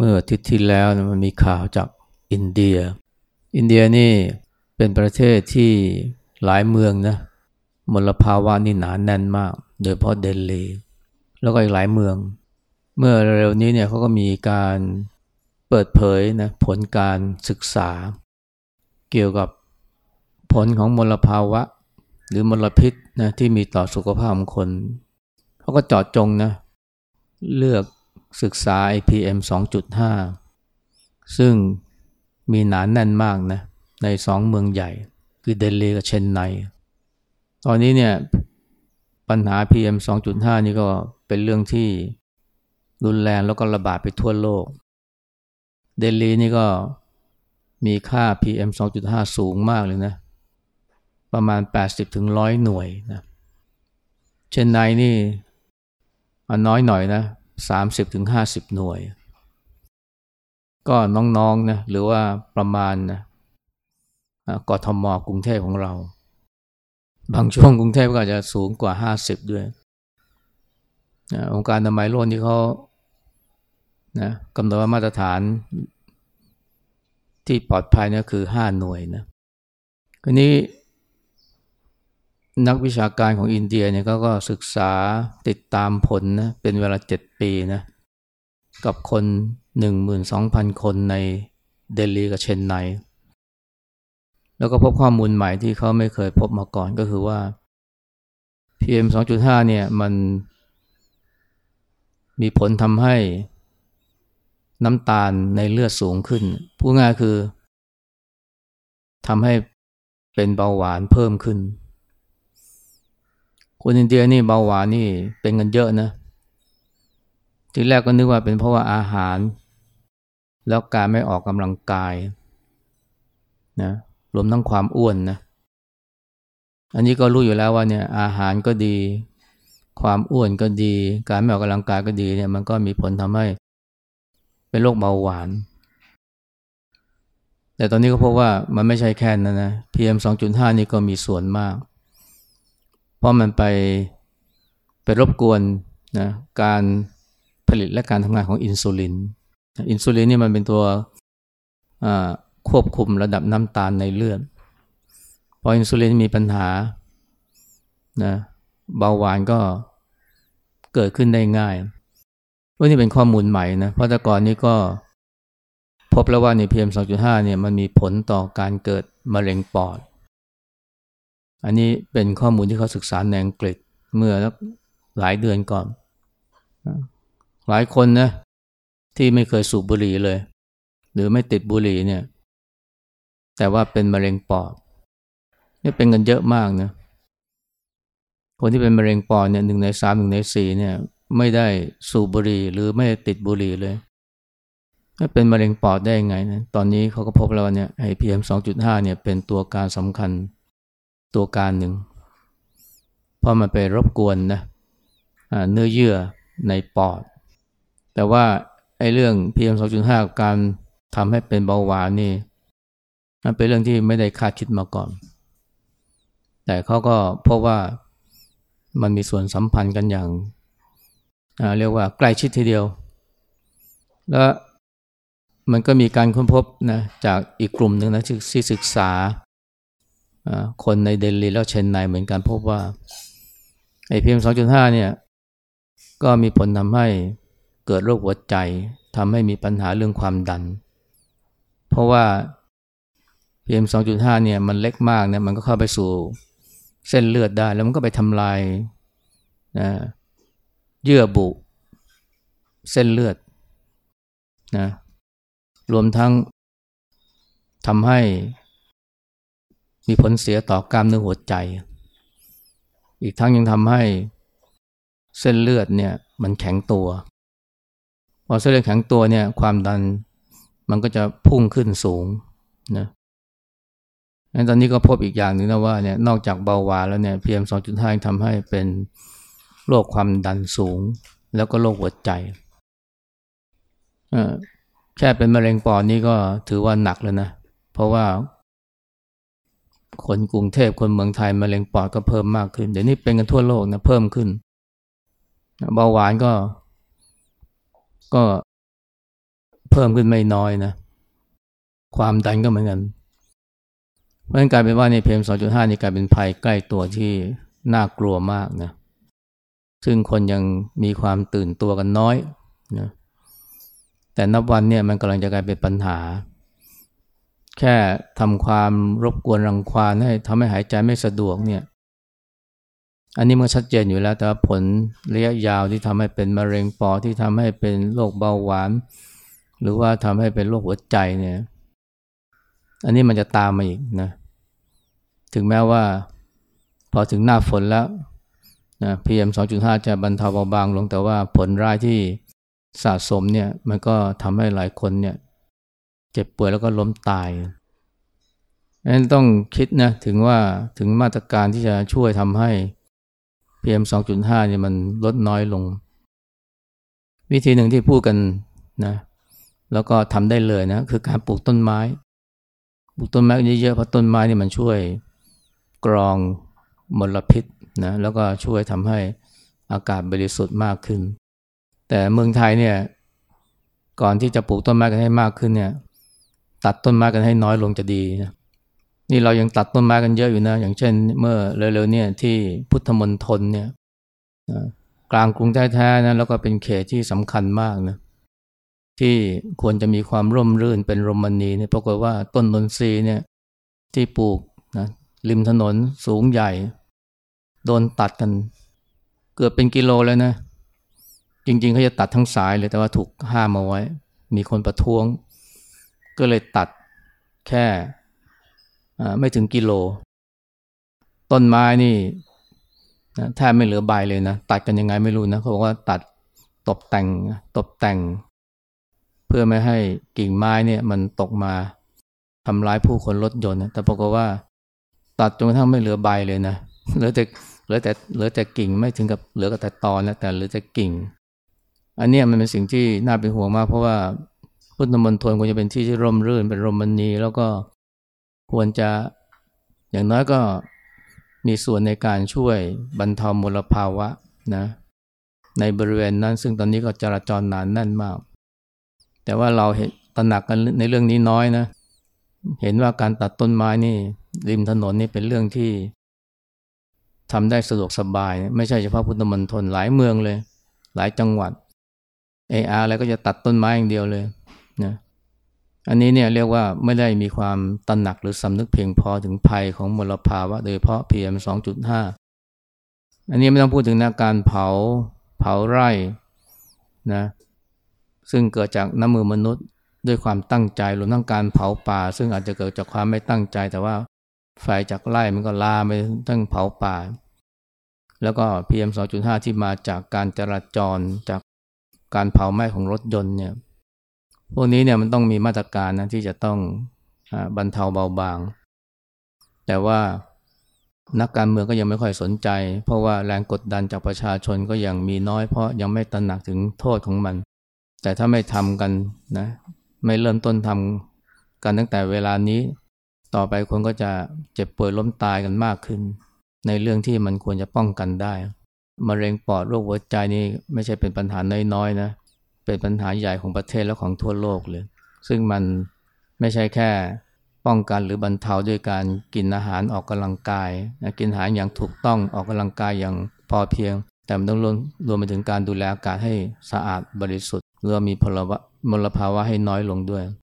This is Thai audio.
เมื่ออาทิตย์ที่แล้วมันมีข่าวจากอินเดีย อินเดียนี่เป็นประเทศที่หลายเมืองนะมลภาวะนี่หนาแน่นมาก โดยเฉพาะเดลี แล้วก็อีกหลายเมือง เมื่อเร็วนี้เนี่ยเขาก็มีการเปิดเผยนะผลการศึกษา เกี่ยวกับผลของมลภาวะ หรือมลพิษนะที่มีต่อสุขภาพของคน เขาก็เจาะจงนะเลือก ศึกษา IPM 2.5 ซึ่งมีหนานแน่นมากนะในสองเมืองใหญ่ คือเดลีกับเชนไน ตอนนี้เนี่ยปัญหา PM 2.5 นี่ก็เป็นเรื่องที่รุนแรงแล้วก็ระบาดไปทั่วโลก เดลีนี่ก็มีค่า PM 2.5 สูงมากเลยนะ ประมาณ 80ถึง100หน่วยนะ เชนไนนี่น้อยหน่อยนะ 30ถึง50หน่วย ก็น้องๆนะหรือว่าประมาณนะกทมกรุงเทพของเรา บางช่วงกรุงเทพก็อาจจะสูงกว่า 50 ด้วยองค์การอนามัยโลกนี่เขานะกำหนดว่ามาตรฐานที่ปลอดภัยนะคือ 5 หน่วยนะทีนี้ นักวิชาการของอินเดียเนี่ยก็ศึกษาติดตามผลนะเป็นเวลา7ปีนะกับคน 12,000 คนในเดลีกับเชนไนแล้วก็พบข้อมูลใหม่ที่เขาไม่เคยพบมาก่อนก็คือว่า PM 2.5 เนี่ยมันมีผลทำให้น้ำตาลในเลือดสูงขึ้น พูดง่ายคือทำให้เป็นเบาหวานเพิ่มขึ้น คนอินเดียนี่เบาหวานนี่เป็นกันเยอะนะ ทีแรกก็นึกว่าเป็นเพราะว่าอาหาร แล้วการไม่ออกกำลังกายนะรวมทั้งความอ้วนนะ อันนี้ก็รู้อยู่แล้วว่าเนี่ยอาหารก็ดี ความอ้วนก็ดี การไม่ออกกำลังกายก็ดีเนี่ยมันก็มีผลทำให้ เป็นโรคเบาหวาน แต่ตอนนี้ก็พบว่ามันไม่ใช่แค่นั้นนะ PM 2.5 นี่ก็มีส่วนมาก เพราะมันไปไปรบกวนนะการผลิตและการทำงานของอินซูลิน อินซูลินนี่มันเป็นตัวควบคุมระดับน้ำตาลในเลือด พออินซูลินมีปัญหานะเบาหวานก็เกิดขึ้นได้ง่ายว่านี่เป็นข้อมูลใหม่นะ เพราะแต่ก่อนนี้ก็พบแล้วว่าใน PM 2.5เนี่ยมันมีผลต่อการเกิดมะเร็งปอด อันนี้เป็นข้อมูลที่เขาศึกษาในอังกฤษเมื่อหลายเดือนก่อน หลายคนนะที่ไม่เคยสูบบุหรี่เลย หรือไม่ติดบุหรี่เนี่ย แต่ว่าเป็นมะเร็งปอดนี่เป็นกันเยอะมากนะคนที่เป็นมะเร็งปอดเนี่ยหนึ่งในสามหนึ่งในสี่เนี่ย ไม่ได้สูบบุหรี่หรือไม่ติดบุหรี่เลยเป็นมะเร็งปอดได้ยังไงนะตอนนี้เขาก็พบแล้วเนี่ยไอพีเอ็มสองจุดห้าเนี่ยเป็นตัวการสำคัญ ตัวการหนึ่ง เพราะมันไปรบกวนนะเนื้อเยื่อในปอด แต่ว่าไอ้เรื่อง PM 2.5กับการทำให้เป็นเบาหวานนี่มันเป็นเรื่องที่ไม่ได้คาดคิดมาก่อน แต่เขาก็พบว่ามันมีส่วนสัมพันธ์กันอย่างเรียกว่าใกล้ชิดทีเดียว แล้วมันก็มีการค้นพบนะจากอีกกลุ่มหนึ่งนะที่ศึกษา คนในเดลีแล้วเชนไนเหมือนกันพบว่าไอพีเอ็มสองจุดห้าเนี่ยก็มีผลทำให้เกิดโรคหัวใจทำให้มีปัญหาเรื่องความดัน เพราะว่า PM 2.5เนี่ยมันเล็กมากเนี่ยมันก็เข้าไปสู่เส้นเลือดได้ แล้วมันก็ไปทำลายนะเยื่อบุ เส้นเลือดนะรวมทั้งทำให้ มีผลเสียต่อกล้ามเนื้อหัวใจ อีกทั้งยังทำให้เส้นเลือดเนี่ยมันแข็งตัว พอเส้นเลือดแข็งตัวเนี่ยความดันมันก็จะพุ่งขึ้นสูงนะงั้นตอนนี้ก็พบอีกอย่างหนึ่งนะว่าเนี่ยนอกจากเบาหวานแล้วเนี่ย PM 2.5ทำให้เป็นโรคความดันสูง แล้วก็โรคหัวใจแค่เป็นมะเร็งปอดนี่ก็ถือว่าหนักแล้วนะ เพราะว่า คนกรุงเทพคนเมืองไทยมะเร็งปอดก็เพิ่มมากขึ้น เดี๋ยวนี้เป็นกันทั่วโลกนะเพิ่มขึ้นเบาหวานก็ ก็เพิ่มขึ้นไม่น้อยนะ ความดันก็เหมือนกันเพราะฉะนั้นกลายเป็นว่าในเพม2.5นี่กลายเป็นภัยใกล้ตัวที่น่ากลัวมากนะซึ่งคนยังมีความตื่นตัวกันน้อยนะแต่นับวันเนี่ยมันกำลังจะกลายเป็นปัญหา แค่ทำความรบกวนรังควานให้ทำให้หายใจไม่สะดวกเนี่ย อันนี้มันชัดเจนอยู่แล้ว แต่ว่าผลระยะยาวที่ทำให้เป็นมะเร็งปอดที่ทำให้เป็นโรคเบาหวาน หรือว่าทำให้เป็นโรคหัวใจเนี่ย อันนี้มันจะตามมาอีกนะ ถึงแม้ว่า พอถึงหน้าฝนแล้วนะ PM 2.5จะบรรเทาเบาบางลง แต่ว่าผลร้ายที่สะสมเนี่ย มันก็ทำให้หลายคนเนี่ย เจ็บป่วยแล้วก็ล้มตายดังนั้นต้องคิดนะถึงว่าถึงมาตรการที่จะช่วยทำให้ PM 2.5เนี่ยมันลดน้อยลง วิธีหนึ่งที่พูดกันนะแล้วก็ทำได้เลยนะคือการปลูกต้นไม้ ปลูกต้นไม้เยอะๆเพราะต้นไม้นี่มันช่วยกรองมลพิษนะแล้วก็ช่วยทำให้อากาศบริสุทธิ์มากขึ้น แต่เมืองไทยเนี่ยก่อนที่จะปลูกต้นไม้กันให้มากขึ้นเนี่ย ตัดต้นไม้กันให้น้อยลงจะดีนะนี่เรายังตัดต้นไม้กันเยอะอยู่นะ อย่างเช่น เมื่อเร็วๆเนี่ยที่พุทธมณฑลเนี่ยกลางกรุงแท้ๆนะแล้วก็เป็นเขตที่สำคัญมากนะที่ควรจะมีความร่มรื่นเป็นรมณีเนี่ยปรากฏว่าต้นนนทรีเนี่ยที่ปลูกนะริมถนนสูงใหญ่ โดนตัดกัน เกือบเป็นกิโลแล้วนะ จริงๆเขาจะตัดทั้งสายเลยแต่ว่าถูกห้ามเอาไว้ มีคนประท้วง ก็เลยตัดแค่ไม่ถึงกิโล ต้นไม้นี่แทบไม่เหลือใบเลยนะ ตัดกันยังไงไม่รู้นะเขาบอกว่าตัดตกแต่งตกแต่ง เพื่อไม่ให้กิ่งไม้เนี่ยมันตกมาทำร้ายผู้คนรถยนต์นะแต่ปรากฏว่า ตัดจนกระทั่งไม่เหลือใบเลยนะเหลือแต่เหลือแต่เหลือแต่กิ่งไม่ถึงกับเหลือแต่ตอนแล้วแต่เหลือแต่กิ่ง อันนี้มันเป็นสิ่งที่น่าเป็นห่วงมาก เพราะว่า พุทธมณฑลควรจะเป็นที่ที่ร่มรื่นเป็นรมณีแล้วก็ควรจะอย่างน้อยก็มีส่วนในการช่วยบรรเทามลภาวะนะในบริเวณนั้น ซึ่งตอนนี้ก็จราจรหนานแน่นมาก แต่ว่าเราเห็นตระหนักกันในเรื่องนี้น้อยนะ เห็นว่าการตัดต้นไม้นี่ ริมถนนนี่เป็นเรื่องที่ทำได้สะดวกสบาย ไม่ใช่เฉพาะพุทธมณฑลหลายเมืองเลย หลายจังหวัดเออาอะไรก็จะตัดต้นไม้อย่างเดียวเลย นะอันนี้เนี่ยเรียกว่าไม่ได้มีความตระหนักหรือสำนึกเพียงพอถึงภัยของมลภาวะ โดยเฉพาะ PM 2.5 อันนี้ไม่ต้องพูดถึงนะการเผาเผาไร่นะซึ่งเกิดจากน้ำมือมนุษย์ด้วยความตั้งใจรวมทั้งการเผาป่า ซึ่งอาจจะเกิดจากความไม่ตั้งใจ แต่ว่าไฟจากไร่มันก็ลามไปทั้งเผาป่า แล้วก็ PM 2.5 ที่มาจากการจราจรจากการเผาไหม้ของรถยนต์เนี่ย พวกนี้เนี่ยมันต้องมีมาตรการนะที่จะต้องอบรรเทาเบาบาง แต่ว่านักการเมืองก็ยังไม่ค่อยสนใจ เพราะว่าแรงกดดันจากประชาชนก็ยังมีน้อยเพราะยังไม่ตระหนักถึงโทษของมัน แต่ถ้าไม่ทำกันนะไม่เริ่มต้นทำกันตั้งแต่เวลานี้ ต่อไปคนก็จะเจ็บป่วยล้มตายกันมากขึ้น ในเรื่องที่มันควรจะป้องกันได้มะเร็งปอดโรคหัวใจนี่ไม่ใช่เป็นปัญหาน้อยๆนะ เป็นปัญหาใหญ่ของประเทศและของทั่วโลกเลย ซึ่งมันไม่ใช่แค่ป้องกันหรือบรรเทาด้วยการกินอาหารออกกำลังกายนะกินอาหารอย่างถูกต้องออกกำลังกายอย่างพอเพียง แต่มันต้องรวมรวมไปถึงการดูแลอากาศให้สะอาดบริสุทธิ์เรือมีพลวะมลภาวะให้น้อยลงด้วย